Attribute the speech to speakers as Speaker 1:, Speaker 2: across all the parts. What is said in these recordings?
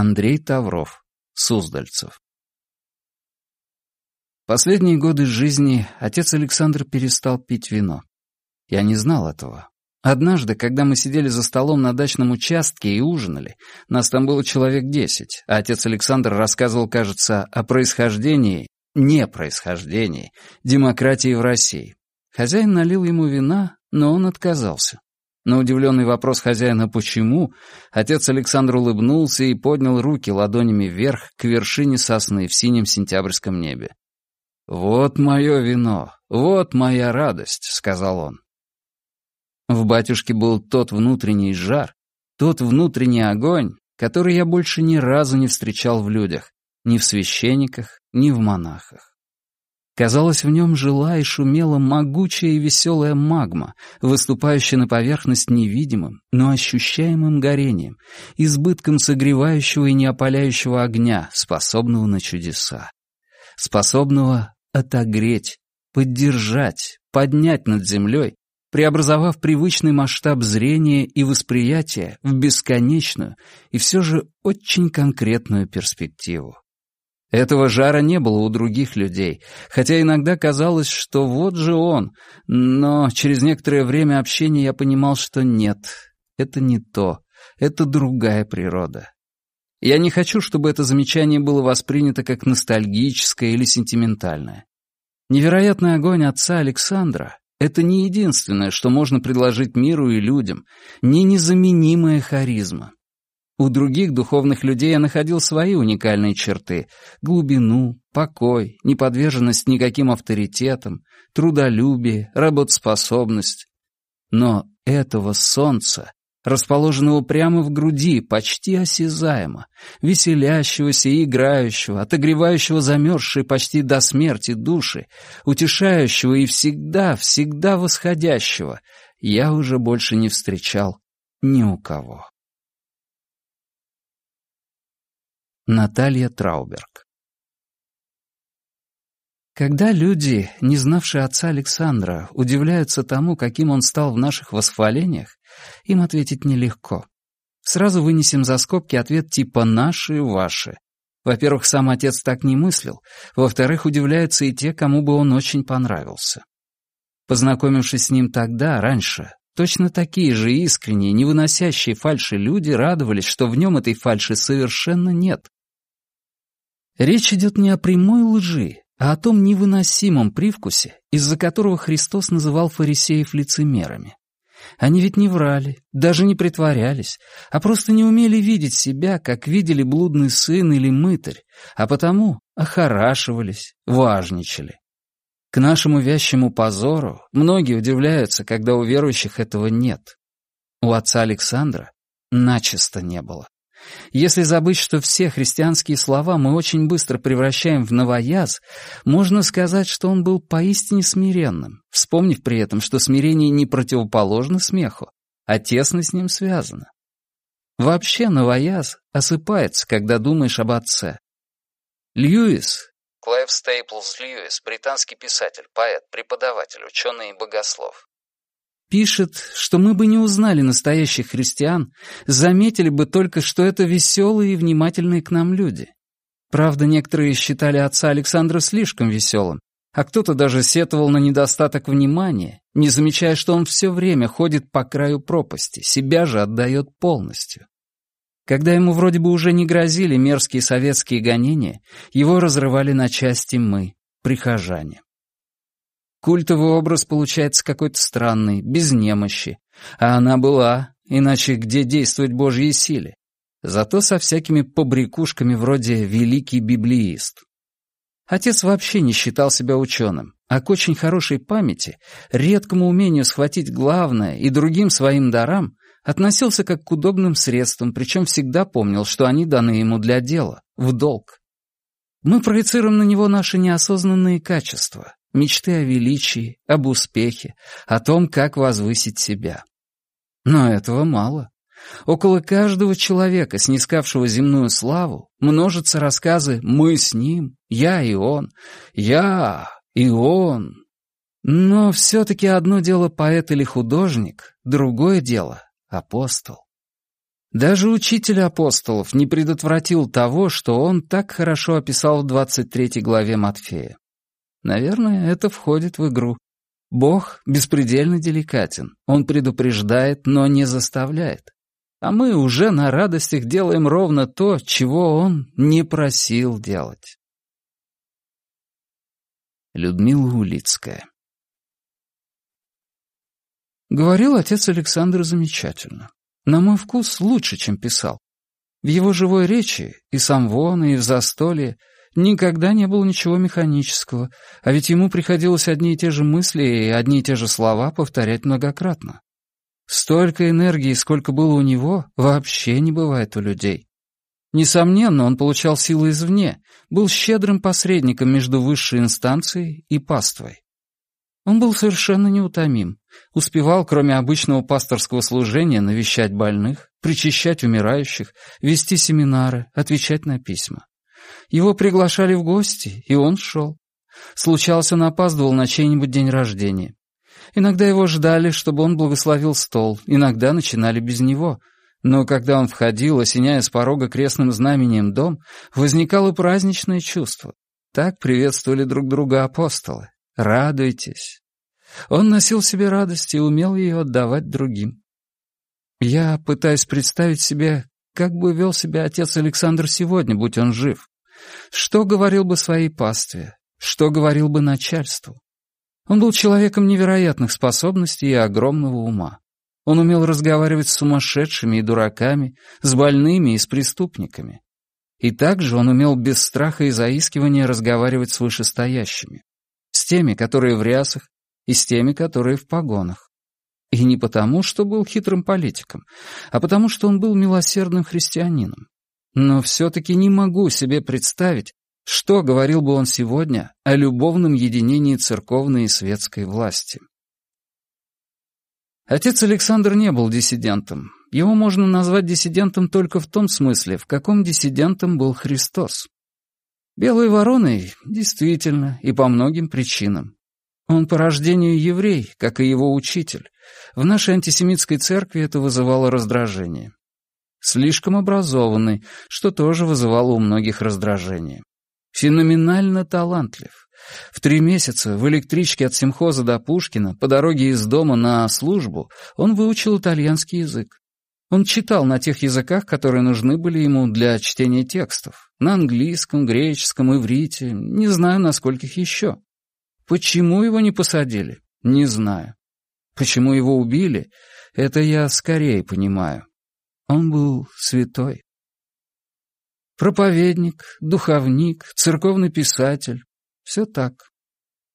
Speaker 1: Андрей Тавров, Суздальцев. Последние годы жизни отец Александр перестал пить вино. Я не знал этого. Однажды, когда мы сидели за столом на дачном участке и ужинали, нас там было человек десять, а отец Александр рассказывал, кажется, о происхождении, не происхождении, демократии в России. Хозяин налил ему вина, но он отказался. На удивленный вопрос хозяина «почему?» отец Александр улыбнулся и поднял руки ладонями вверх к вершине сосны в синем сентябрьском небе. «Вот мое вино, вот моя радость», — сказал он. В батюшке был тот внутренний жар, тот внутренний огонь, который я больше ни разу не встречал в людях, ни в священниках, ни в монахах. Казалось, в нем жила и шумела могучая и веселая магма, выступающая на поверхность невидимым, но ощущаемым горением, избытком согревающего и неопаляющего огня, способного на чудеса. Способного отогреть, поддержать, поднять над землей, преобразовав привычный масштаб зрения и восприятия в бесконечную и все же очень конкретную перспективу. Этого жара не было у других людей, хотя иногда казалось, что вот же он, но через некоторое время общения я понимал, что нет, это не то, это другая природа. Я не хочу, чтобы это замечание было воспринято как ностальгическое или сентиментальное. Невероятный огонь отца Александра — это не единственное, что можно предложить миру и людям, не незаменимая харизма. У других духовных людей я находил свои уникальные черты — глубину, покой, неподверженность никаким авторитетам, трудолюбие, работоспособность. Но этого солнца, расположенного прямо в груди, почти осязаемо, веселящегося и играющего, отогревающего замерзшие почти до смерти души, утешающего и всегда, всегда восходящего, я уже больше не встречал ни у кого. Наталья Трауберг Когда люди, не знавшие отца Александра, удивляются тому, каким он стал в наших восхвалениях, им ответить нелегко. Сразу вынесем за скобки ответ типа «наши» «ваши». Во-первых, сам отец так не мыслил, во-вторых, удивляются и те, кому бы он очень понравился. Познакомившись с ним тогда, раньше, Точно такие же искренние, не выносящие фальши люди радовались, что в нем этой фальши совершенно нет. Речь идет не о прямой лжи, а о том невыносимом привкусе, из-за которого Христос называл фарисеев лицемерами. Они ведь не врали, даже не притворялись, а просто не умели видеть себя, как видели блудный сын или мытарь, а потому охорашивались, важничали. К нашему вящему позору многие удивляются, когда у верующих этого нет. У отца Александра начисто не было. Если забыть, что все христианские слова мы очень быстро превращаем в новояз, можно сказать, что он был поистине смиренным, вспомнив при этом, что смирение не противоположно смеху, а тесно с ним связано. Вообще новояз осыпается, когда думаешь об отце. Льюис,
Speaker 2: Клайв Стейплс Льюис, британский писатель, поэт, преподаватель, ученый и богослов.
Speaker 1: Пишет, что мы бы не узнали настоящих христиан, заметили бы только, что это веселые и внимательные к нам люди. Правда, некоторые считали отца Александра слишком веселым, а кто-то даже сетовал на недостаток внимания, не замечая, что он все время ходит по краю пропасти, себя же отдает полностью. Когда ему вроде бы уже не грозили мерзкие советские гонения, его разрывали на части мы, прихожане. Культовый образ получается какой-то странный, без немощи. А она была, иначе где действовать Божьей силе? Зато со всякими побрякушками вроде «великий библеист». Отец вообще не считал себя ученым, а к очень хорошей памяти, редкому умению схватить главное и другим своим дарам относился как к удобным средствам, причем всегда помнил, что они даны ему для дела, в долг. Мы проецируем на него наши неосознанные качества, мечты о величии, об успехе, о том, как возвысить себя. Но этого мало. Около каждого человека, снискавшего земную славу, множатся рассказы «мы с ним», «я и он», «я и он». Но все-таки одно дело поэт или художник, другое дело апостол. Даже учитель апостолов не предотвратил того, что он так хорошо описал в 23 главе Матфея. Наверное, это входит в игру. Бог беспредельно деликатен. Он предупреждает, но не заставляет. А мы уже на радостях делаем ровно то, чего он не просил делать. Людмила Улицкая Говорил отец Александр замечательно. На мой вкус лучше, чем писал. В его живой речи, и сам вон, и в застолье, никогда не было ничего механического, а ведь ему приходилось одни и те же мысли и одни и те же слова повторять многократно. Столько энергии, сколько было у него, вообще не бывает у людей. Несомненно, он получал силы извне, был щедрым посредником между высшей инстанцией и паствой. Он был совершенно неутомим, успевал, кроме обычного пасторского служения, навещать больных, причащать умирающих, вести семинары, отвечать на письма. Его приглашали в гости, и он шел. Случалось, он опаздывал на чей-нибудь день рождения. Иногда его ждали, чтобы он благословил стол, иногда начинали без него. Но когда он входил, осеняя с порога крестным знамением дом, возникало праздничное чувство. Так приветствовали друг друга апостолы. «Радуйтесь». Он носил себе радость и умел ее отдавать другим. Я пытаюсь представить себе, как бы вел себя отец Александр сегодня, будь он жив. Что говорил бы своей пастве? Что говорил бы начальству? Он был человеком невероятных способностей и огромного ума. Он умел разговаривать с сумасшедшими и дураками, с больными и с преступниками. И также он умел без страха и заискивания разговаривать с вышестоящими. С теми, которые в рясах, и с теми, которые в погонах. И не потому, что был хитрым политиком, а потому, что он был милосердным христианином. Но все-таки не могу себе представить, что говорил бы он сегодня о любовном единении церковной и светской власти? Отец Александр не был диссидентом. Его можно назвать диссидентом только в том смысле, в каком диссидентом был Христос. Белой вороной действительно и по многим причинам. Он по рождению еврей, как и его учитель. В нашей антисемитской церкви это вызывало раздражение. Слишком образованный, что тоже вызывало у многих раздражение. Феноменально талантлив. В три месяца в электричке от Симхоза до Пушкина по дороге из дома на службу он выучил итальянский язык. Он читал на тех языках, которые нужны были ему для чтения текстов. На английском, греческом, иврите, не знаю, на скольких еще. Почему его не посадили? Не знаю. Почему его убили? Это я скорее понимаю. Он был святой. Проповедник, духовник, церковный писатель. Все так.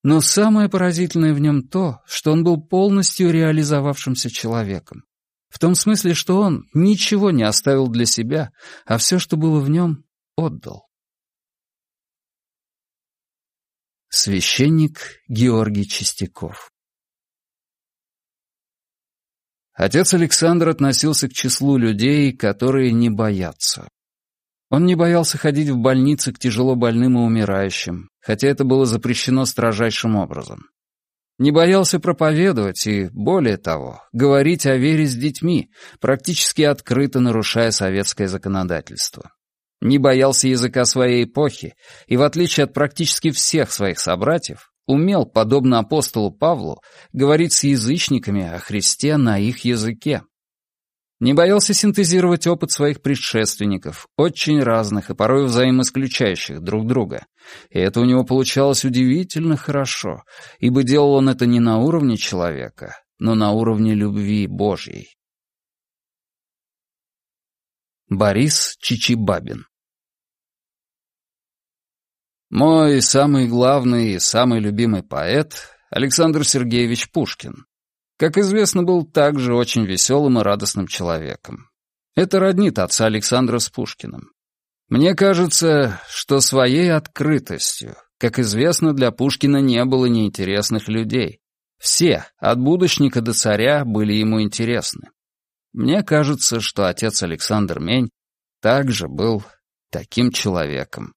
Speaker 1: Но самое поразительное в нем то, что он был полностью реализовавшимся человеком. В том смысле, что он ничего не оставил для себя, а все, что было в нем, отдал. Священник Георгий Чистяков Отец Александр относился к числу людей, которые не боятся. Он не боялся ходить в больницы к тяжело больным и умирающим, хотя это было запрещено строжайшим образом. Не боялся проповедовать и, более того, говорить о вере с детьми, практически открыто нарушая советское законодательство. Не боялся языка своей эпохи и, в отличие от практически всех своих собратьев, умел, подобно апостолу Павлу, говорить с язычниками о Христе на их языке. Не боялся синтезировать опыт своих предшественников, очень разных и порой взаимоисключающих друг друга. И это у него получалось удивительно хорошо, ибо делал он это не на уровне человека, но на уровне любви Божьей. Борис Чичибабин Мой самый главный и самый любимый поэт — Александр Сергеевич Пушкин. Как известно, был также очень веселым и радостным человеком. Это роднит отца Александра с Пушкиным. Мне кажется, что своей открытостью, как известно, для Пушкина не было неинтересных людей. Все, от будущника до царя, были ему интересны. Мне кажется, что отец Александр Мень также был таким человеком.